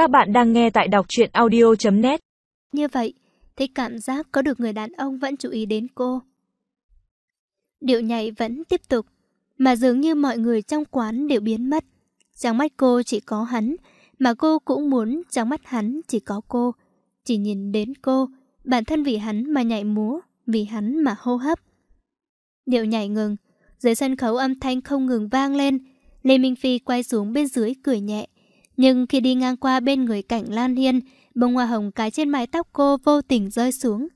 Các bạn đang nghe tại đọc truyện audio.net Như vậy, thấy cảm giác có được người đàn ông vẫn chú ý đến cô. Điệu nhảy vẫn tiếp tục, mà dường như mọi người trong quán đều biến mất. Trong mắt cô chỉ có hắn, mà cô cũng muốn trong mắt hắn chỉ có cô. Chỉ nhìn đến cô, bản thân vì hắn mà nhảy múa, vì hắn mà hô hấp. Điệu nhảy ngừng, dưới sân khấu âm thanh không ngừng vang lên. Lê Minh Phi quay xuống bên dưới cười nhẹ. Nhưng khi đi ngang qua bên người cảnh Lan Hiên, bông hoa hồng cái trên mái tóc cô vô tình rơi xuống.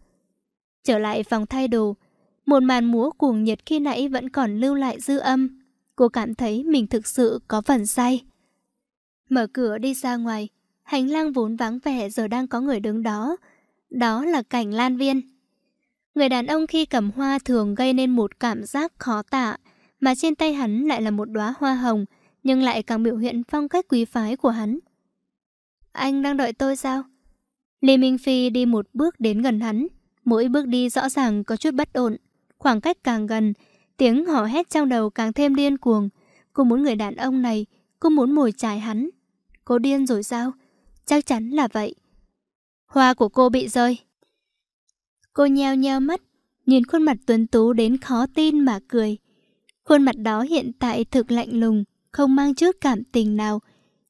Trở lại phòng thay đồ, một màn múa cuồng nhiệt khi nãy vẫn còn lưu lại dư âm. Cô cảm thấy mình thực sự có phần say. Mở cửa đi ra ngoài, hành lang vốn vắng vẻ giờ đang có người đứng đó. Đó là cảnh Lan Viên. Người đàn ông khi cầm hoa thường gây nên một cảm giác khó tả, mà trên tay hắn lại là một đóa hoa hồng, nhưng lại càng biểu hiện phong cách quý phái của hắn. Anh đang đợi tôi sao? Lê Minh Phi đi một bước đến gần hắn, mỗi bước đi rõ ràng có chút bất ổn. Khoảng cách càng gần, tiếng hò hét trong đầu càng thêm điên cuồng. Cô muốn người đàn ông này, cô muốn mồi chài hắn. Cô điên rồi sao? Chắc chắn là vậy. Hoa của cô bị rơi. Cô nheo nheo mắt, nhìn khuôn mặt tuấn tú đến khó tin mà cười. Khuôn mặt đó hiện tại thực lạnh lùng, không mang chút cảm tình nào.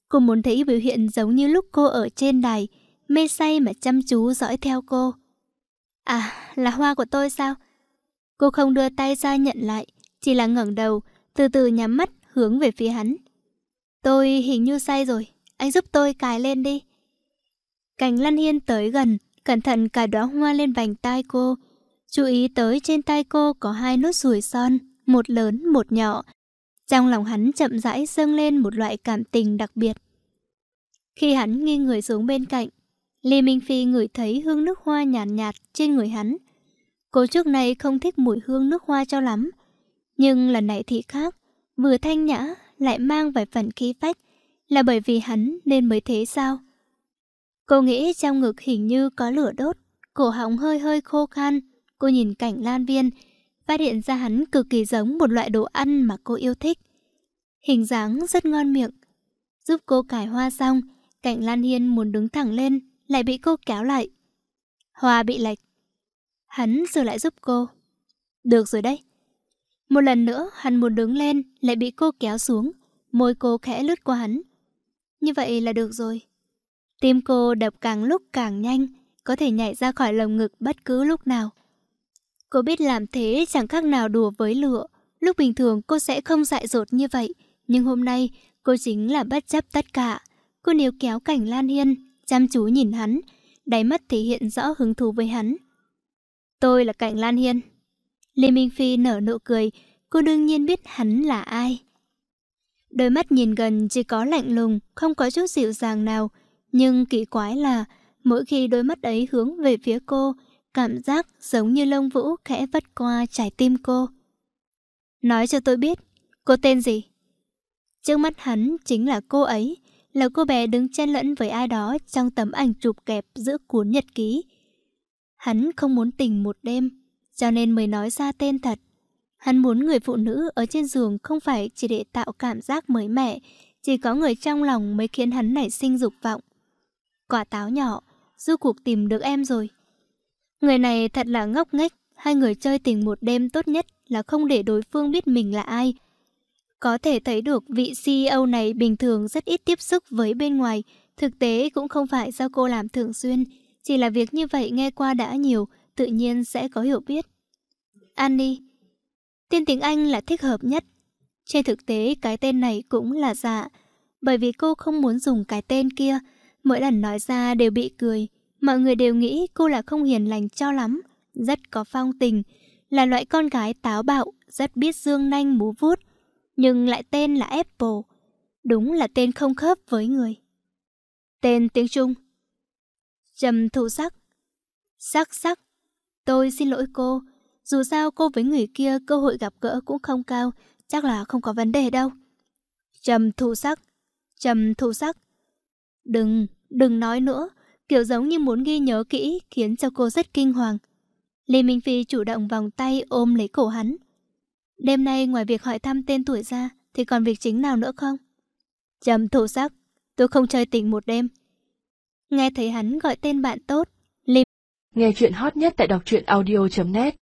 Cô muốn thấy biểu hiện giống như lúc cô ở trên đài, mê say mà chăm chú dõi theo cô. À, là hoa của tôi sao? Cô không đưa tay ra nhận lại, chỉ là ngẩng đầu, từ từ nhắm mắt hướng về phía hắn. Tôi hình như say rồi, anh giúp tôi cài lên đi. Cảnh Lăn Hiên tới gần, cẩn thận cài đóa hoa lên vành tai cô. Chú ý tới trên tay cô có hai nốt ruồi son, một lớn một nhỏ, trong lòng hắn chậm rãi dâng lên một loại cảm tình đặc biệt. Khi hắn nghiêng người xuống bên cạnh, Lê Minh Phi ngửi thấy hương nước hoa nhàn nhạt, nhạt trên người hắn. Cô trước này không thích mùi hương nước hoa cho lắm, nhưng lần này thì khác, vừa thanh nhã lại mang vài phần khí phách, là bởi vì hắn nên mới thế sao? Cô nghĩ trong ngực hình như có lửa đốt, cổ họng hơi hơi khô khan, cô nhìn cảnh lan viên, phát hiện ra hắn cực kỳ giống một loại đồ ăn mà cô yêu thích. Hình dáng rất ngon miệng. Giúp cô cải hoa xong, cạnh Lan Hiên muốn đứng thẳng lên, lại bị cô kéo lại. Hoa bị lệch. Hắn sửa lại giúp cô. Được rồi đấy. Một lần nữa, hắn muốn đứng lên, lại bị cô kéo xuống. Môi cô khẽ lướt qua hắn. Như vậy là được rồi. Tim cô đập càng lúc càng nhanh, có thể nhảy ra khỏi lồng ngực bất cứ lúc nào. Cô biết làm thế chẳng khác nào đùa với lửa. Lúc bình thường cô sẽ không dại dột như vậy. Nhưng hôm nay cô chính là bất chấp tất cả. Cô níu kéo cảnh Lan Hiên, chăm chú nhìn hắn. Đáy mắt thể hiện rõ hứng thú với hắn. Tôi là cảnh Lan Hiên. Lê Minh Phi nở nụ cười. Cô đương nhiên biết hắn là ai. Đôi mắt nhìn gần chỉ có lạnh lùng, không có chút dịu dàng nào. Nhưng kỳ quái là, mỗi khi đôi mắt ấy hướng về phía cô, Cảm giác giống như lông vũ khẽ vất qua trái tim cô. Nói cho tôi biết, cô tên gì? Trước mắt hắn chính là cô ấy, là cô bé đứng chen lẫn với ai đó trong tấm ảnh chụp kẹp giữa cuốn nhật ký. Hắn không muốn tình một đêm, cho nên mới nói ra tên thật. Hắn muốn người phụ nữ ở trên giường không phải chỉ để tạo cảm giác mới mẻ, chỉ có người trong lòng mới khiến hắn nảy sinh dục vọng. Quả táo nhỏ, du cuộc tìm được em rồi. Người này thật là ngốc nghếch, hai người chơi tình một đêm tốt nhất là không để đối phương biết mình là ai. Có thể thấy được vị CEO này bình thường rất ít tiếp xúc với bên ngoài, thực tế cũng không phải do cô làm thường xuyên, chỉ là việc như vậy nghe qua đã nhiều, tự nhiên sẽ có hiểu biết. Annie Tên tiếng Anh là thích hợp nhất. Trên thực tế cái tên này cũng là giả, bởi vì cô không muốn dùng cái tên kia, mỗi lần nói ra đều bị cười. Mọi người đều nghĩ cô là không hiền lành cho lắm, rất có phong tình, là loại con gái táo bạo, rất biết dương nanh múa vuốt, nhưng lại tên là Apple. Đúng là tên không khớp với người. Tên tiếng Trung. Trầm thụ sắc. Sắc sắc Tôi xin lỗi cô Dù sao cô với người kia cơ hội gặp gỡ cũng không cao Chắc là không có vấn đề đâu. Trầm thụ sắc. Trầm thụ sắc. Đừng, đừng nói nữa kiểu giống như muốn ghi nhớ kỹ khiến cho cô rất kinh hoàng. Lê Minh Phi chủ động vòng tay ôm lấy cổ hắn. Đêm nay ngoài việc hỏi thăm tên tuổi ra thì còn việc chính nào nữa không? Trầm thủ sắc, tôi không chơi tình một đêm. Nghe thấy hắn gọi tên bạn tốt, Lê Nghe chuyện hot nhất tại đọc truyện audio.net